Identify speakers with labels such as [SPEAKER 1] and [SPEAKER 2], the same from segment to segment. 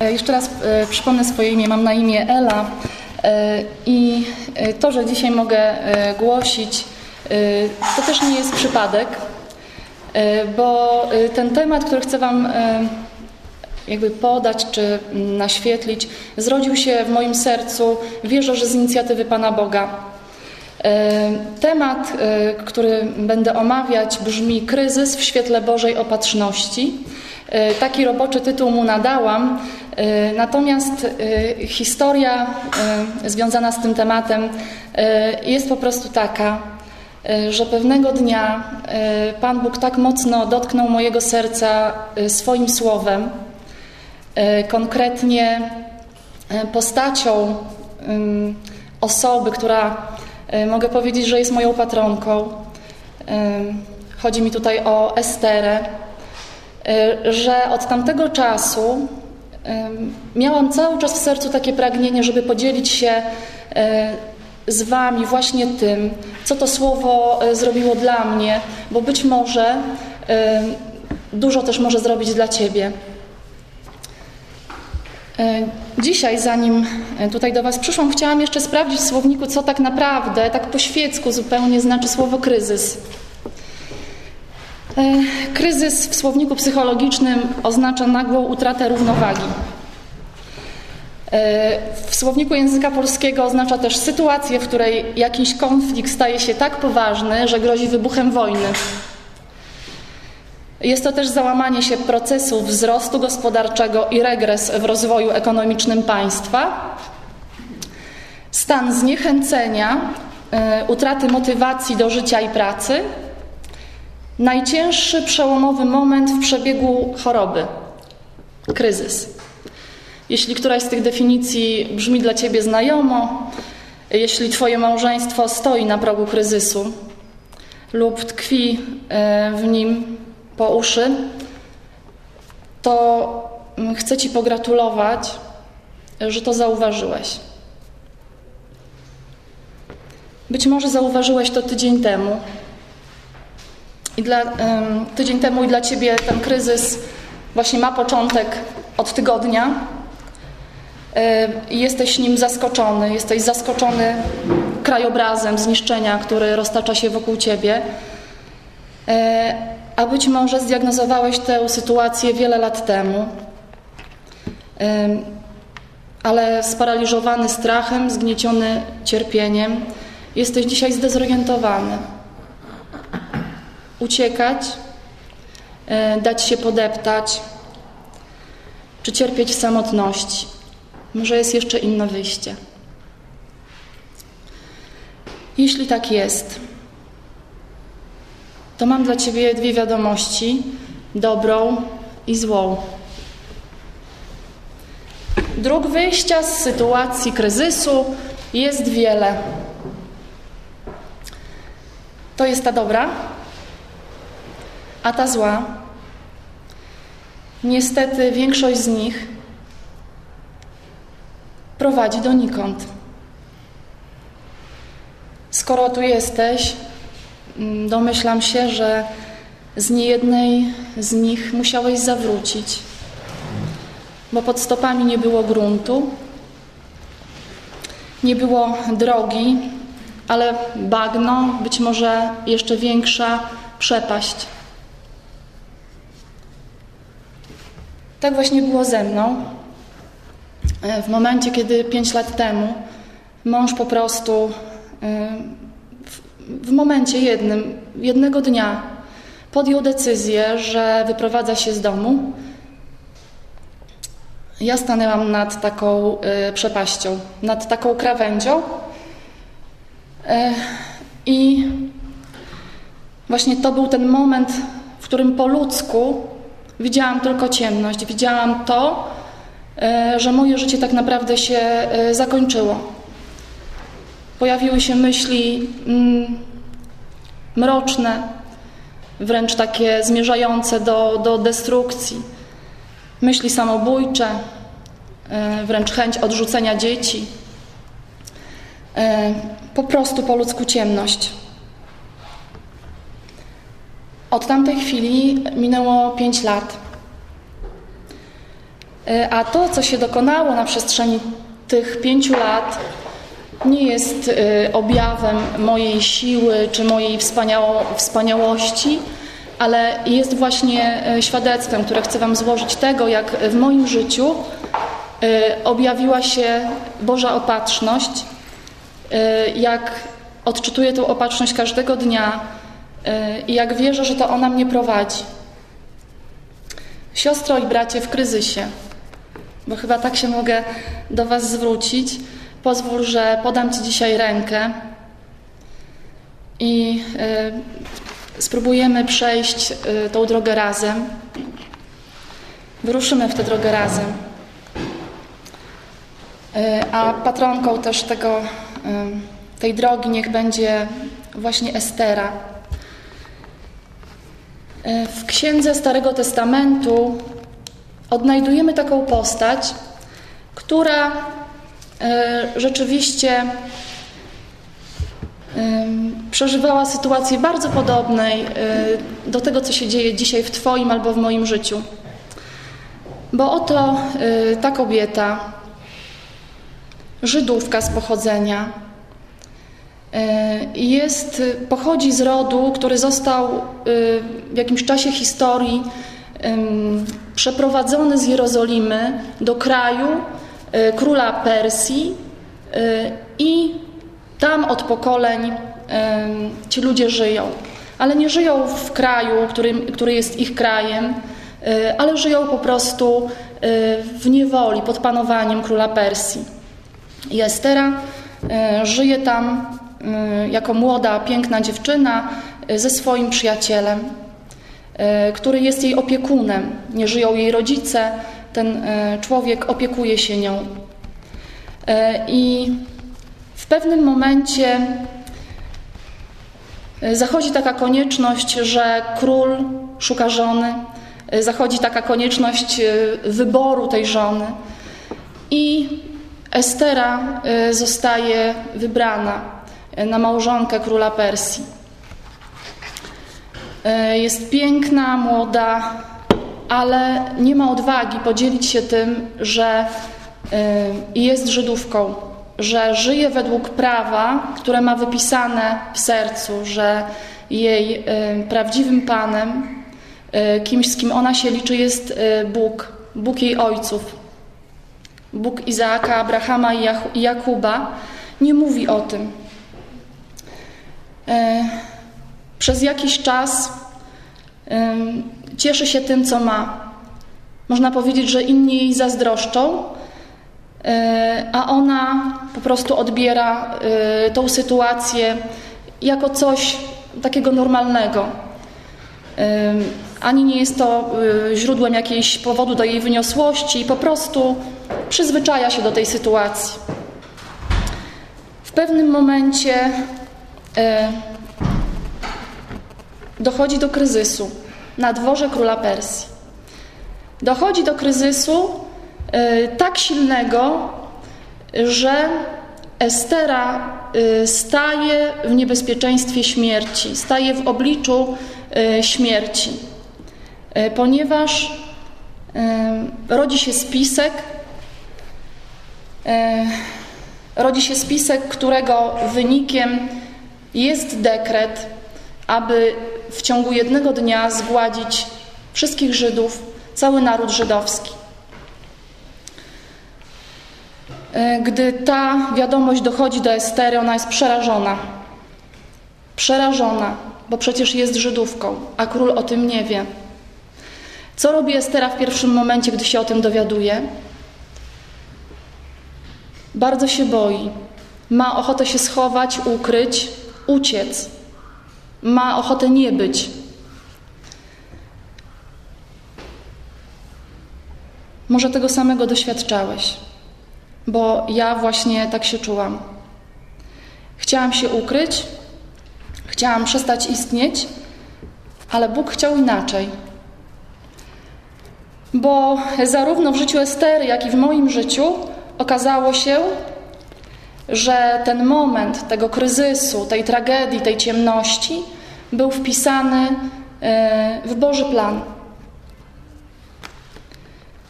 [SPEAKER 1] Jeszcze raz e, przypomnę swoje imię. Mam na imię Ela e, i e, to, że dzisiaj mogę e, głosić, e, to też nie jest przypadek, e, bo e, ten temat, który chcę Wam e, jakby podać czy naświetlić, zrodził się w moim sercu, wierzę, że z inicjatywy Pana Boga. E, Temat, e, który będę omawiać, brzmi Kryzys w świetle Bożej opatrzności. E, Taki roboczy tytuł mu nadałam, e, natomiast e, historia e, związana z tym tematem e, jest po prostu taka, e, że pewnego dnia e, Pan Bóg tak mocno dotknął mojego serca e, swoim słowem, e, konkretnie e, postacią osoby, która e, mogę powiedzieć, że jest moją patronką. Chodzi mi tutaj o Esterę, e, że od tamtego czasu miałam cały czas w sercu takie pragnienie, żeby podzielić się e, z Wami właśnie tym, co to słowo e, zrobiło dla mnie, bo być może dużo też może zrobić dla Ciebie. E, Dzisiaj, zanim tutaj do Was przyszłam, chciałam jeszcze sprawdzić w słowniku, co tak naprawdę, tak po świecku zupełnie znaczy słowo kryzys. E, Kryzys w słowniku psychologicznym oznacza nagłą utratę równowagi. E, W słowniku języka polskiego oznacza też sytuację, w której jakiś konflikt staje się tak poważny, że grozi wybuchem wojny. Jest to też załamanie się procesu wzrostu gospodarczego i regres w rozwoju ekonomicznym państwa, stan zniechęcenia, e, utraty motywacji do życia i pracy, najcięższy przełomowy moment w przebiegu choroby kryzys. Jeśli któraś z tych definicji brzmi dla Ciebie znajomo, jeśli Twoje małżeństwo stoi na progu kryzysu lub tkwi e, w nim po uszy, to mm, chcę Ci pogratulować, że to zauważyłeś. Być może zauważyłeś to tydzień temu. I dla, tydzień temu i dla Ciebie ten kryzys właśnie ma początek od tygodnia. I jesteś nim zaskoczony, jesteś zaskoczony krajobrazem zniszczenia, który roztacza się wokół Ciebie. Y, a być może zdiagnozowałeś tę sytuację wiele lat temu, ale sparaliżowany strachem, zgnieciony cierpieniem, jesteś dzisiaj zdezorientowany. Uciekać, y, dać się podeptać, czy cierpieć w samotności. Może jest jeszcze inne wyjście. Jeśli tak jest, to mam dla Ciebie dwie wiadomości: dobrą i złą. Dróg wyjścia z sytuacji kryzysu jest wiele. To jest ta dobra, a ta zła. Niestety większość z nich prowadzi donikąd. Skoro tu jesteś, mm, domyślam się, że z niejednej z nich musiałeś zawrócić, bo pod stopami nie było gruntu, nie było drogi, ale bagno, być może jeszcze większa przepaść. Tak właśnie było ze mną. E, W momencie, kiedy pięć lat temu mąż po prostu e, w, w momencie jednym, jednego dnia podjął decyzję, że wyprowadza się z domu, ja stanęłam nad taką e, przepaścią, nad taką krawędzią i właśnie to był ten moment, w którym po ludzku widziałam tylko ciemność, widziałam to, e, że moje życie tak naprawdę się e, zakończyło. Pojawiły się myśli mm, mroczne, wręcz takie zmierzające do, do destrukcji. Myśli samobójcze, e, wręcz chęć odrzucenia dzieci. Po prostu po ludzku ciemność. Od tamtej chwili minęło pięć lat. E, a to, co się dokonało na przestrzeni tych pięciu lat, nie jest e, objawem mojej siły czy mojej wspaniało, wspaniałości, ale jest właśnie e, świadectwem, które chcę Wam złożyć tego, jak w moim życiu objawiła się Boża opatrzność, jak odczytuję tę opatrzność każdego dnia i jak wierzę, że to ona mnie prowadzi. Siostro i bracie w kryzysie, bo chyba tak się mogę do Was zwrócić. Pozwól, że podam Ci dzisiaj rękę i y, spróbujemy przejść y, tą drogę razem. Wyruszymy w tę drogę razem. A patronką też tego, tej drogi niech będzie właśnie Estera. W księdze Starego Testamentu odnajdujemy taką postać, która e, rzeczywiście przeżywała sytuację bardzo podobnej e, do tego, co się dzieje dzisiaj w Twoim albo w moim życiu. Bo oto e, ta kobieta, Żydówka z pochodzenia, jest, pochodzi z rodu, który został w jakimś czasie historii przeprowadzony z Jerozolimy do kraju e, króla Persji e, i tam od pokoleń ci ludzie żyją. Ale nie żyją w kraju, który, który jest ich krajem, e, ale żyją po prostu w niewoli, pod panowaniem króla Persji. I Estera żyje tam jako młoda, piękna dziewczyna ze swoim przyjacielem. E, który jest jej opiekunem. Nie żyją jej rodzice, ten człowiek opiekuje się nią. I w pewnym momencie zachodzi taka konieczność, że król szuka żony, zachodzi taka konieczność wyboru tej żony i Estera zostaje wybrana na małżonkę króla Persji. E, jest piękna, młoda, ale nie ma odwagi podzielić się tym, że e, jest Żydówką, że żyje według prawa, które ma wypisane w sercu, że jej e, prawdziwym Panem, kimś, z kim ona się liczy, jest Bóg, Bóg jej ojców. Bóg Izaaka, Abrahama i Jakuba nie mówi o tym. Przez jakiś czas cieszy się tym, co ma. Można powiedzieć, że inni jej zazdroszczą, e, a ona po prostu odbiera e, tą sytuację jako coś takiego normalnego. Ani nie jest to e, źródłem jakiejś powodu do jej wyniosłości, po prostu przyzwyczaja się do tej sytuacji. W pewnym momencie dochodzi do kryzysu na dworze króla Persji. Dochodzi do kryzysu y, tak silnego, że Estera y, staje w niebezpieczeństwie śmierci, staje w obliczu śmierci, ponieważ rodzi się spisek, rodzi się spisek, którego wynikiem jest dekret, aby w ciągu jednego dnia zgładzić wszystkich Żydów, cały naród żydowski. E, gdy ta wiadomość dochodzi do Estery, ona jest przerażona. Przerażona, bo przecież jest Żydówką, a król o tym nie wie. Co robi Estera w pierwszym momencie, gdy się o tym dowiaduje? Bardzo się boi. Ma ochotę się schować, ukryć, uciec ma ochotę nie być. Może tego samego doświadczałeś, bo ja właśnie tak się czułam. Chciałam się ukryć, chciałam przestać istnieć, ale Bóg chciał inaczej. Bo zarówno w życiu Estery, jak i w moim życiu okazało się, że ten moment tego kryzysu, tej tragedii, tej ciemności był wpisany e, w Boży plan.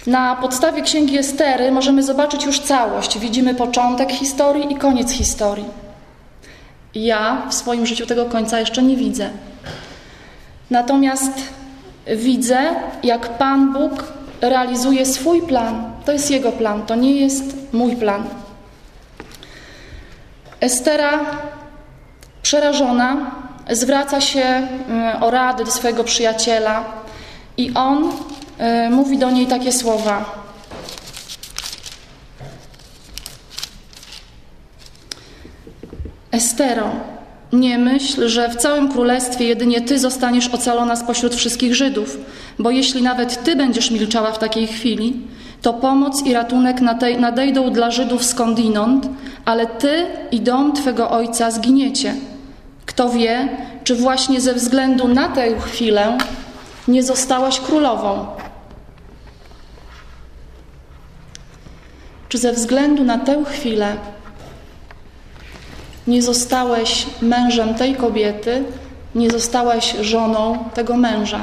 [SPEAKER 1] Na podstawie księgi Estery możemy zobaczyć już całość. Widzimy początek historii i koniec historii. Ja w swoim życiu tego końca jeszcze nie widzę. Natomiast widzę, jak Pan Bóg realizuje swój plan. To jest Jego plan, to nie jest mój plan. Estera, przerażona, zwraca się mm, o rady do swojego przyjaciela i on y, mówi do niej takie słowa. Estero, nie myśl, że w całym królestwie jedynie ty zostaniesz ocalona spośród wszystkich Żydów, bo jeśli nawet ty będziesz milczała w takiej chwili, to pomoc i ratunek nadejdą dla Żydów skądinąd, ale ty i dom twego ojca zginiecie. Kto wie, czy właśnie ze względu na tę chwilę nie zostałaś królową? Czy ze względu na tę chwilę nie zostałeś mężem tej kobiety, nie zostałeś żoną tego męża?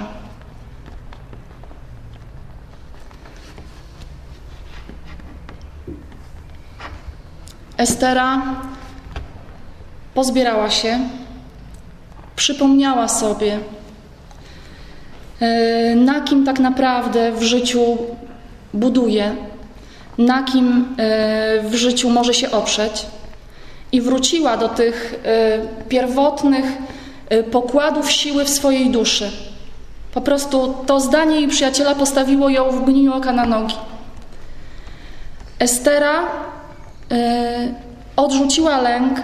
[SPEAKER 1] Estera pozbierała się, przypomniała sobie, e, na kim tak naprawdę w życiu buduje, na kim e, w życiu może się oprzeć, i wróciła do tych e, pierwotnych pokładów siły w swojej duszy. Po prostu to zdanie jej przyjaciela postawiło ją w mgnieniu oka na nogi. Estera odrzuciła lęk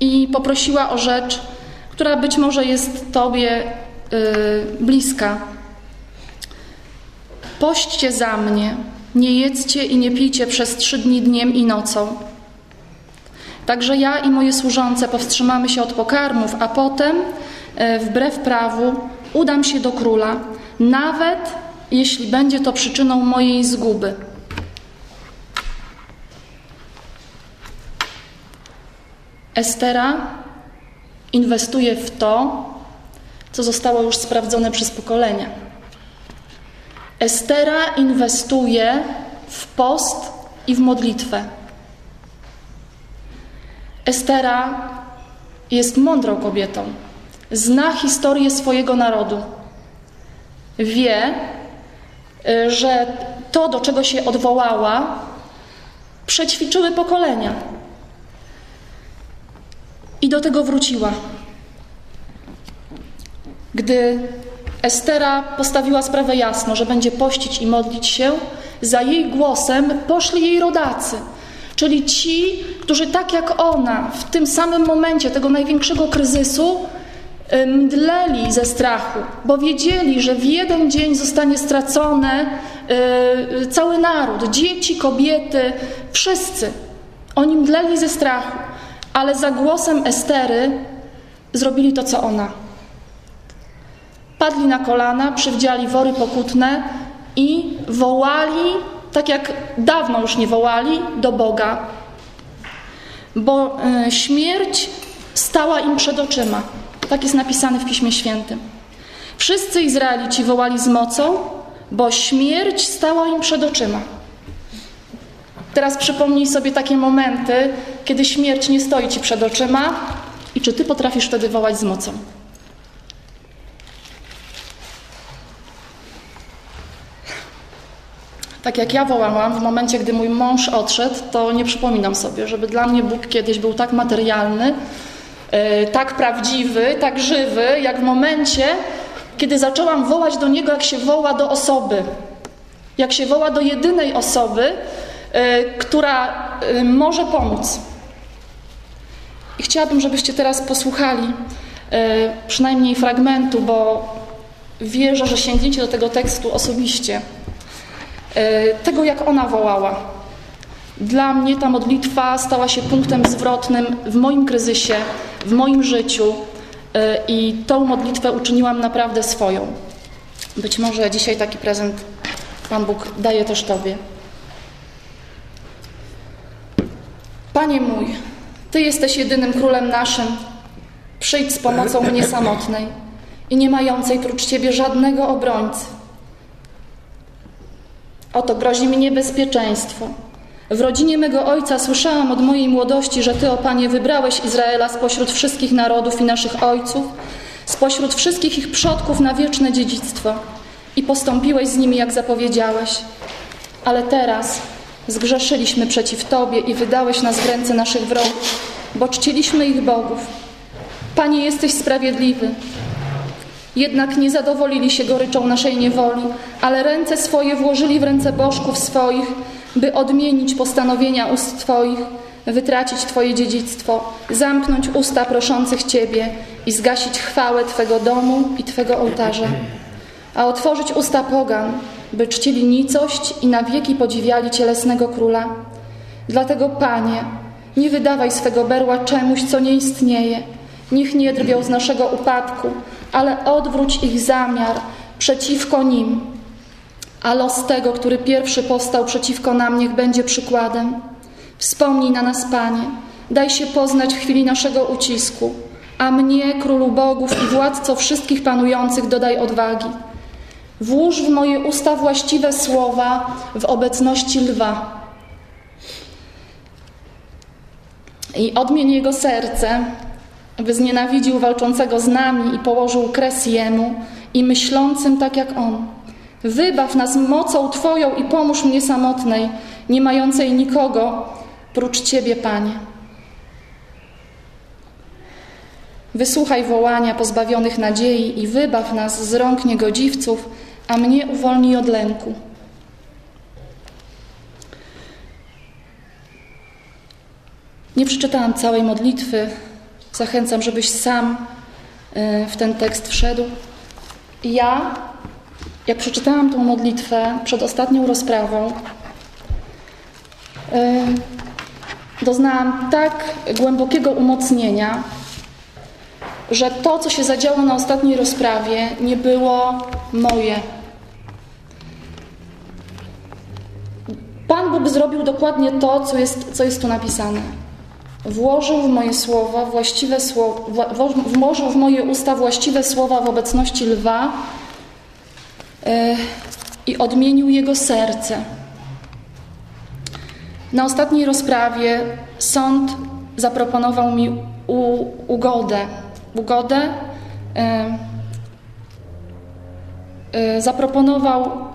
[SPEAKER 1] i poprosiła o rzecz, która być może jest Tobie y, bliska. Pośćcie za mnie, nie jedzcie i nie pijcie przez trzy dni dniem i nocą. Także ja i moje służące powstrzymamy się od pokarmów, a potem, y, wbrew prawu, udam się do króla, nawet jeśli będzie to przyczyną mojej zguby. Estera inwestuje w to, co zostało już sprawdzone przez pokolenia. Estera inwestuje w post i w modlitwę. Estera jest mądrą kobietą. Zna historię swojego narodu. Wie, y, że to, do czego się odwołała, przećwiczyły pokolenia. I do tego wróciła. Gdy Estera postawiła sprawę jasno, że będzie pościć i modlić się, za jej głosem poszli jej rodacy, czyli ci, którzy tak jak ona w tym samym momencie tego największego kryzysu mdleli ze strachu, bo wiedzieli, że w jeden dzień zostanie stracony y, cały naród, dzieci, kobiety, wszyscy. Oni mdleli ze strachu ale za głosem Estery zrobili to, co ona. Padli na kolana, przywdziali wory pokutne i wołali, tak jak dawno już nie wołali, do Boga. Bo y, śmierć stała im przed oczyma. Tak jest napisane w Piśmie Świętym. Wszyscy Izraelici wołali z mocą, bo śmierć stała im przed oczyma. Teraz przypomnij sobie takie momenty, kiedy śmierć nie stoi ci przed oczyma i czy ty potrafisz wtedy wołać z mocą. Tak jak ja wołałam w momencie, gdy mój mąż odszedł, to nie przypominam sobie, żeby dla mnie Bóg kiedyś był tak materialny, yy, tak prawdziwy, tak żywy, jak w momencie, kiedy zaczęłam wołać do Niego, jak się woła do osoby. Jak się woła do jedynej osoby, E, która e, może pomóc. I chciałabym, żebyście teraz posłuchali e, przynajmniej fragmentu, bo wierzę, że sięgniecie do tego tekstu osobiście. Tego, jak ona wołała. Dla mnie ta modlitwa stała się punktem zwrotnym w moim kryzysie, w moim życiu i tą modlitwę uczyniłam naprawdę swoją. Być może dzisiaj taki prezent Pan Bóg daje też Tobie. Panie mój, Ty jesteś jedynym królem naszym. Przyjdź z pomocą mnie samotnej i nie mającej prócz Ciebie żadnego obrońcy. Oto grozi mi niebezpieczeństwo. W rodzinie mego ojca słyszałam od mojej młodości, że Ty, o Panie, wybrałeś Izraela spośród wszystkich narodów i naszych ojców, spośród wszystkich ich przodków na wieczne dziedzictwo i postąpiłeś z nimi, jak zapowiedziałeś. Ale teraz zgrzeszyliśmy przeciw Tobie i wydałeś nas w ręce naszych wrogów, bo czciliśmy ich bogów. Panie, jesteś sprawiedliwy. Jednak nie zadowolili się goryczą naszej niewoli, ale ręce swoje włożyli w ręce bożków swoich, by odmienić postanowienia ust Twoich, wytracić Twoje dziedzictwo, zamknąć usta proszących Ciebie i zgasić chwałę Twego domu i Twego ołtarza, a otworzyć usta pogan, by czcili nicość i na wieki podziwiali cielesnego króla. Dlatego, Panie, nie wydawaj swego berła czemuś, co nie istnieje. Niech nie drwią z naszego upadku, ale odwróć ich zamiar przeciwko nim. A los tego, który pierwszy powstał przeciwko nam, niech będzie przykładem. Wspomnij na nas, Panie, daj się poznać w chwili naszego ucisku, a mnie, królu bogów i władco wszystkich panujących, dodaj odwagi. Włóż w moje usta właściwe słowa w obecności lwa. I odmień jego serce, by znienawidził walczącego z nami i położył kres jemu i myślącym tak jak on. Wybaw nas mocą Twoją i pomóż mnie samotnej, nie mającej nikogo prócz Ciebie, Panie. Wysłuchaj wołania pozbawionych nadziei i wybaw nas z rąk niegodziwców, a mnie uwolnij od lęku. Nie przeczytałam całej modlitwy. Zachęcam, żebyś sam e, w ten tekst wszedł. Ja, jak przeczytałam tą modlitwę przed ostatnią rozprawą, e, doznałam tak głębokiego umocnienia, że to, co się zadziało na ostatniej rozprawie, nie było moje. Pan Bóg zrobił dokładnie to, co jest, co jest tu napisane. Włożył w moje słowa właściwe słowa, włożył w moje usta właściwe słowa w obecności lwa yy, i odmienił jego serce. Na ostatniej rozprawie sąd zaproponował mi u, ugodę. Ugodę yy, yy, zaproponował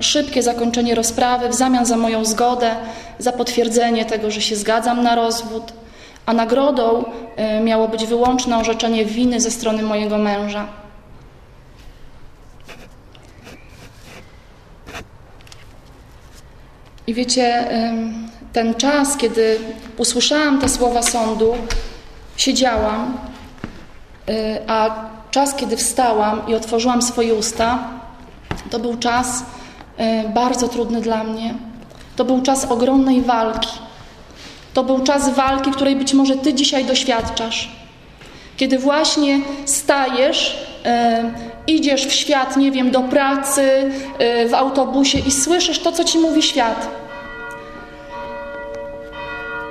[SPEAKER 1] szybkie zakończenie rozprawy w zamian za moją zgodę, za potwierdzenie tego, że się zgadzam na rozwód, a nagrodą miało być wyłączne orzeczenie winy ze strony mojego męża. I wiecie, ten czas, kiedy usłyszałam te słowa sądu, siedziałam, a czas, kiedy wstałam i otworzyłam swoje usta, to był czas bardzo trudny dla mnie. To był czas ogromnej walki. To był czas walki, której być może Ty dzisiaj doświadczasz. Kiedy właśnie stajesz, idziesz w świat, nie wiem, do pracy, w autobusie i słyszysz to, co Ci mówi świat.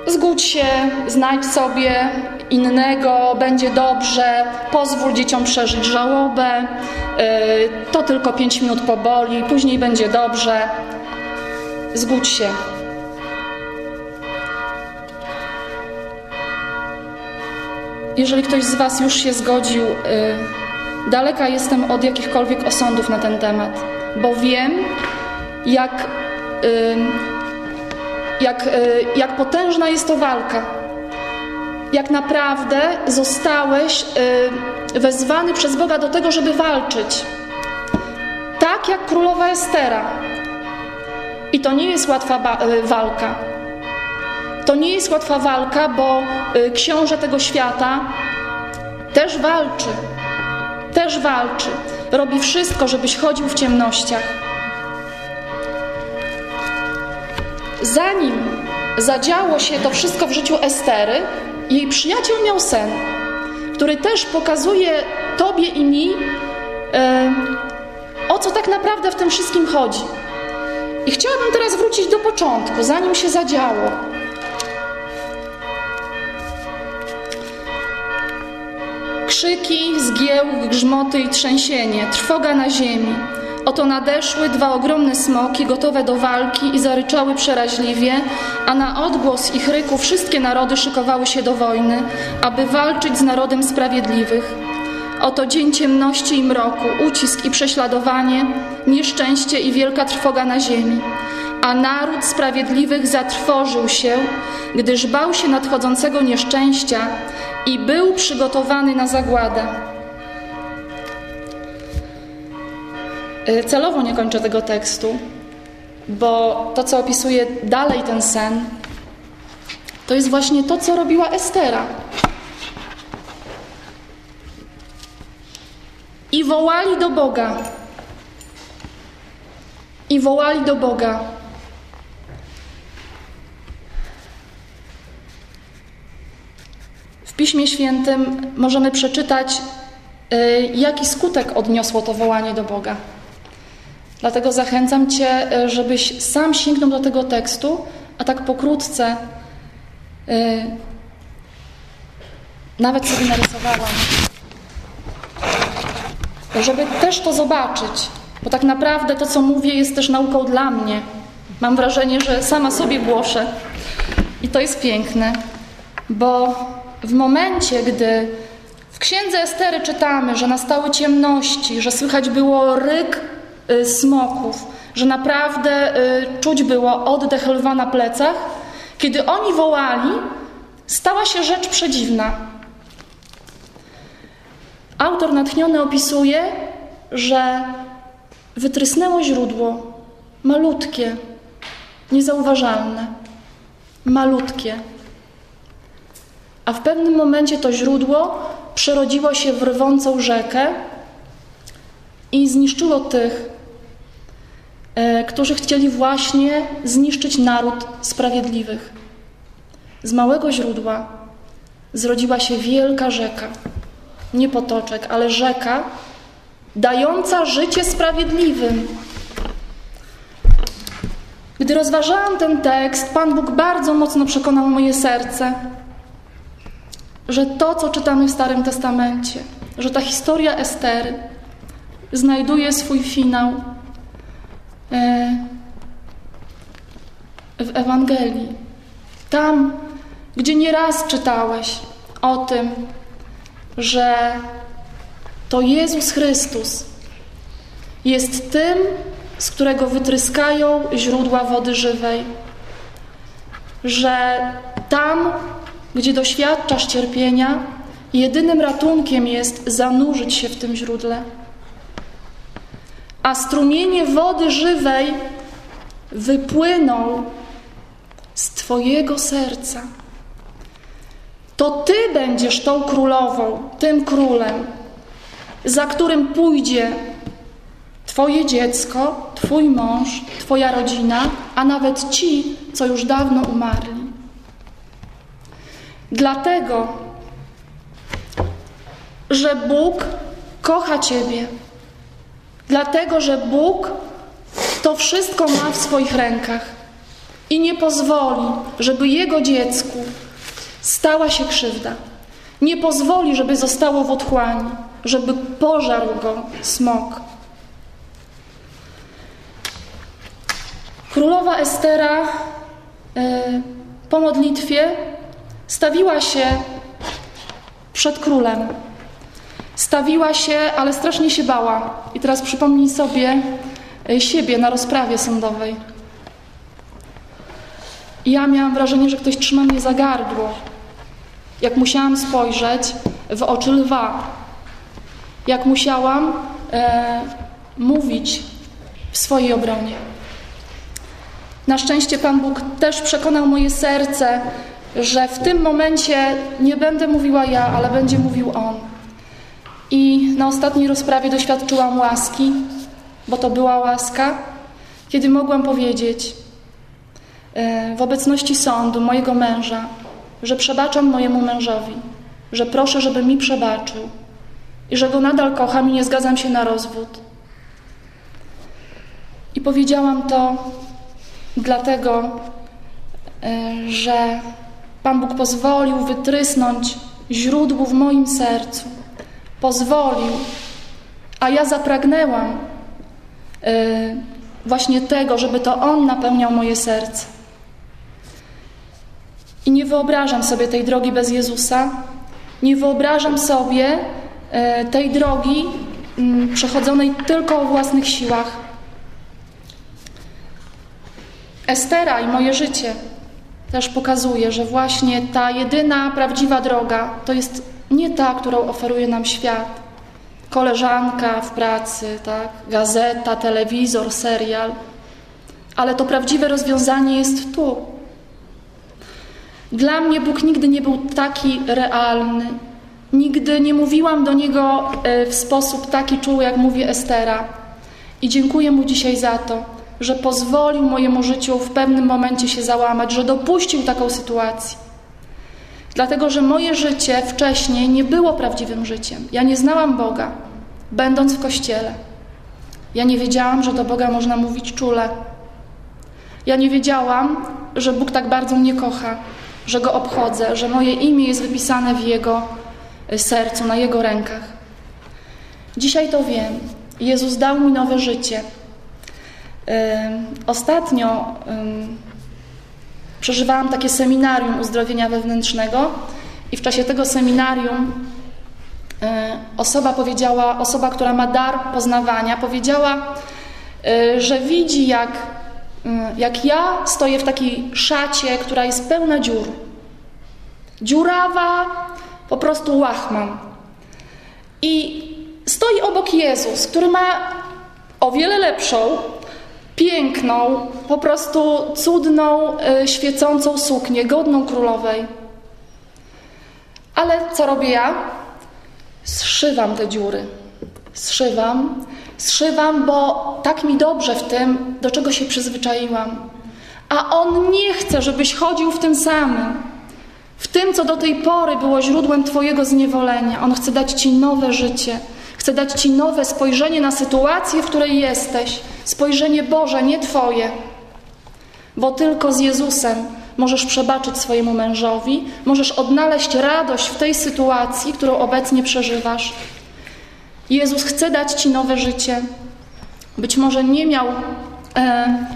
[SPEAKER 1] Zgódź się, znajdź sobie innego, będzie dobrze, pozwól dzieciom przeżyć żałobę, to tylko pięć minut poboli, później będzie dobrze. Zgódź się. Jeżeli ktoś z Was już się zgodził, daleka jestem od jakichkolwiek osądów na ten temat, bo wiem, jak jak, e, jak potężna jest to walka. Jak naprawdę zostałeś e, wezwany przez Boga do tego, żeby walczyć. Tak jak królowa Estera. I to nie jest łatwa e, walka. To nie jest łatwa walka, bo książę tego świata też walczy. Też walczy. Robi wszystko, żebyś chodził w ciemnościach. zanim zadziało się to wszystko w życiu Estery, jej przyjaciel miał sen, który też pokazuje Tobie i mi, e, o co tak naprawdę w tym wszystkim chodzi. I chciałabym teraz wrócić do początku, zanim się zadziało. Krzyki, zgiełk, grzmoty i trzęsienie, trwoga na ziemi. Oto nadeszły dwa ogromne smoki, gotowe do walki i zaryczały przeraźliwie, a na odgłos ich ryku wszystkie narody szykowały się do wojny, aby walczyć z narodem sprawiedliwych. Oto dzień ciemności i mroku, ucisk i prześladowanie, nieszczęście i wielka trwoga na ziemi. A naród sprawiedliwych zatrwożył się, gdyż bał się nadchodzącego nieszczęścia i był przygotowany na zagładę. Celowo nie kończę tego tekstu, bo to, co opisuje dalej ten sen, to jest właśnie to, co robiła Estera. I wołali do Boga. I wołali do Boga. W Piśmie Świętym możemy przeczytać, y, jaki skutek odniosło to wołanie do Boga. Dlatego zachęcam Cię, y, żebyś sam sięgnął do tego tekstu, a tak pokrótce y, nawet sobie narysowałam żeby też to zobaczyć, bo tak naprawdę to, co mówię, jest też nauką dla mnie. Mam wrażenie, że sama sobie głoszę i to jest piękne, bo w momencie, gdy w księdze Estery czytamy, że nastały ciemności, że słychać było ryk smoków, że naprawdę y, czuć było oddech lwa na plecach, kiedy oni wołali, stała się rzecz przedziwna. Autor natchniony opisuje, że wytrysnęło źródło malutkie, niezauważalne, malutkie. A w pewnym momencie to źródło przerodziło się w rwącą rzekę i zniszczyło tych, którzy chcieli właśnie zniszczyć naród sprawiedliwych. Z małego źródła zrodziła się wielka rzeka nie potoczek, ale rzeka, dająca życie sprawiedliwym. Gdy rozważałam ten tekst, Pan Bóg bardzo mocno przekonał moje serce, że to, co czytamy w Starym Testamencie, że ta historia Estery znajduje swój finał e, w Ewangelii. Tam, gdzie nieraz czytałeś o tym, że to Jezus Chrystus jest tym, z którego wytryskają źródła wody żywej. Że tam, gdzie doświadczasz cierpienia, jedynym ratunkiem jest zanurzyć się w tym źródle. A strumienie wody żywej wypłyną z Twojego serca to Ty będziesz tą królową, tym królem, za którym pójdzie Twoje dziecko, Twój mąż, Twoja rodzina, a nawet ci, co już dawno umarli. Dlatego, że Bóg kocha Ciebie, dlatego, że Bóg to wszystko ma w swoich rękach i nie pozwoli, żeby Jego dziecku stała się krzywda. Nie pozwoli, żeby zostało w otchłani, żeby pożarł go smok. Królowa Estera y, po modlitwie stawiła się przed królem. Stawiła się, ale strasznie się bała. I teraz przypomnij sobie y, siebie na rozprawie sądowej. I ja miałam wrażenie, że ktoś trzyma mnie za gardło. Jak musiałam spojrzeć w oczy lwa. Jak musiałam e, mówić w swojej obronie. Na szczęście Pan Bóg też przekonał moje serce, że w tym momencie nie będę mówiła ja, ale będzie mówił On. I na ostatniej rozprawie doświadczyłam łaski, bo to była łaska, kiedy mogłam powiedzieć, E, w obecności sądu mojego męża, że przebaczam mojemu mężowi, że proszę, żeby mi przebaczył i że go nadal kocham i nie zgadzam się na rozwód. I powiedziałam to dlatego, e, że Pan Bóg pozwolił wytrysnąć źródło w moim sercu. Pozwolił, a ja zapragnęłam, właśnie tego, żeby to On napełniał moje serce. I nie wyobrażam sobie tej drogi bez Jezusa. Nie wyobrażam sobie tej drogi mm, przechodzonej tylko o własnych siłach. Estera i moje życie też pokazuje, że właśnie ta jedyna prawdziwa droga to jest nie ta, którą oferuje nam świat. Koleżanka w pracy, tak? gazeta, telewizor, serial. Ale to prawdziwe rozwiązanie jest tu. Dla mnie Bóg nigdy nie był taki realny. Nigdy nie mówiłam do Niego e, w sposób taki czuły, jak mówi Estera. I dziękuję Mu dzisiaj za to, że pozwolił mojemu życiu w pewnym momencie się załamać, że dopuścił taką sytuację. Dlatego, że moje życie wcześniej nie było prawdziwym życiem. Ja nie znałam Boga, będąc w kościele. Ja nie wiedziałam, że do Boga można mówić czule. Ja nie wiedziałam, że Bóg tak bardzo mnie kocha, że Go obchodzę, że moje imię jest wypisane w Jego sercu, na Jego rękach. Dzisiaj to wiem. Jezus dał mi nowe życie. Ostatnio przeżywałam takie seminarium uzdrowienia wewnętrznego i w czasie tego seminarium e, osoba powiedziała, osoba, która ma dar poznawania, powiedziała, e, że widzi jak, e, jak ja stoję w takiej szacie, która jest pełna dziur. Dziurawa, po prostu łachman. I stoi obok Jezus, który ma o wiele lepszą, piękną, po prostu cudną, y, świecącą suknię, godną królowej. Ale co robię ja? Zszywam te dziury. Zszywam, zszywam, bo tak mi dobrze w tym, do czego się przyzwyczaiłam. A On nie chce, żebyś chodził w tym samym. W tym, co do tej pory było źródłem Twojego zniewolenia. On chce dać Ci nowe życie. Chce dać Ci nowe spojrzenie na sytuację, w której jesteś. Spojrzenie Boże, nie Twoje. Bo tylko z Jezusem możesz przebaczyć swojemu mężowi, możesz odnaleźć radość w tej sytuacji, którą obecnie przeżywasz. Jezus chce dać Ci nowe życie. Być może nie miał e,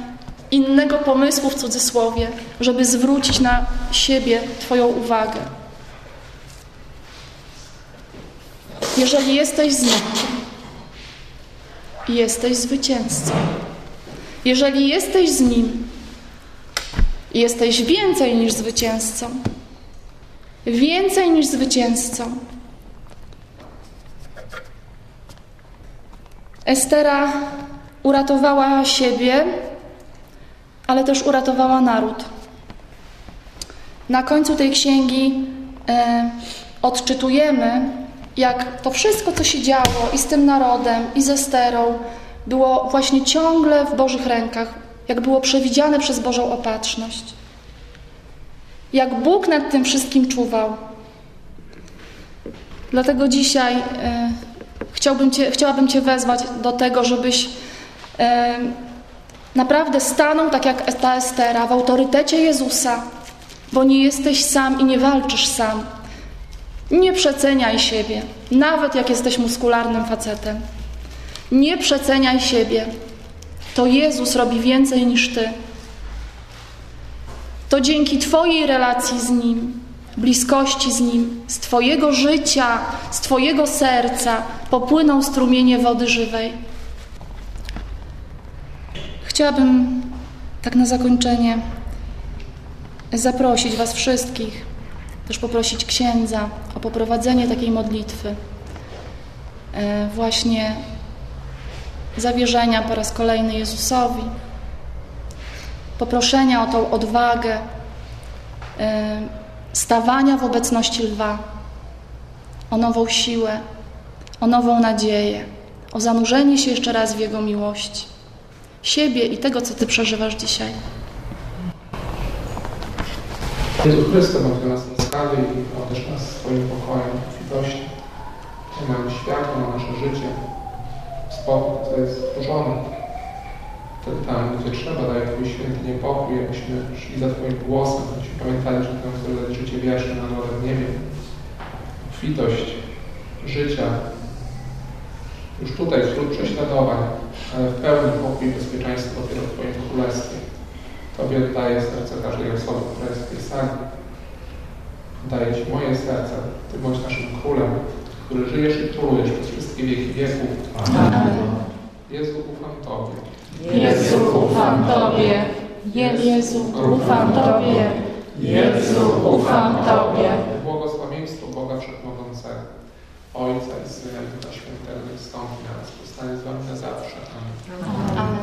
[SPEAKER 1] innego pomysłu w cudzysłowie, żeby zwrócić na siebie Twoją uwagę. Jeżeli jesteś z Nim, jesteś zwycięzcą. Jeżeli jesteś z Nim, jesteś więcej niż zwycięzcą. Więcej niż zwycięzcą. Estera uratowała siebie, ale też uratowała naród. Na końcu tej księgi e, odczytujemy, jak to wszystko, co się działo i z tym narodem, i ze sterą, było właśnie ciągle w Bożych rękach, jak było przewidziane przez Bożą opatrzność. Jak Bóg nad tym wszystkim czuwał. Dlatego dzisiaj y, chciałbym cię, chciałabym Cię wezwać do tego, żebyś y, naprawdę stanął tak jak ta Estera w autorytecie Jezusa, bo nie jesteś sam i nie walczysz sam. Nie przeceniaj siebie, nawet jak jesteś muskularnym facetem. Nie przeceniaj siebie. To Jezus robi więcej niż Ty. To dzięki Twojej relacji z Nim, bliskości z Nim, z Twojego życia, z Twojego serca popłyną strumienie wody żywej. Chciałabym tak na zakończenie zaprosić Was wszystkich, też poprosić księdza o poprowadzenie takiej modlitwy. E, właśnie zawierzenia po raz kolejny Jezusowi, poproszenia o tą odwagę, e, stawania w obecności lwa, o nową siłę, o nową nadzieję, o zanurzenie się jeszcze raz w Jego miłości, siebie i tego, co Ty przeżywasz dzisiaj.
[SPEAKER 2] Jezu Chryste, łaskawy i otocz nas swoim pokojem, obfitości. Mamy światło na nasze życie, spokój, co jest stworzone. Wtedy tam, gdzie trzeba, daje Twój święty niepokój, abyśmy szli za Twoim głosem, abyśmy pamiętali, że Ty nam dać życie wieczne na nowe w niebie. Obfitość życia, już tutaj wśród prześladowań, ale w pełnym pokój i bezpieczeństwo dopiero w Twoim Królestwie. Tobie oddaję serce każdej osoby, która jest w tej sali. Daję Ci moje serce. Ty bądź naszym Królem, który żyjesz i królujesz przez wszystkie wieki wieków. Jezu, ufam Tobie.
[SPEAKER 1] Jezu, ufam Tobie. Jezu, ufam Tobie. Jezu, ufam Tobie.
[SPEAKER 2] Błogosławieństwo Boga Wszechmogącego, Ojca i Syna i Ducha Świętego, niech stąpi na nas, zostanie z Wami na zawsze. Amen.
[SPEAKER 3] Amen.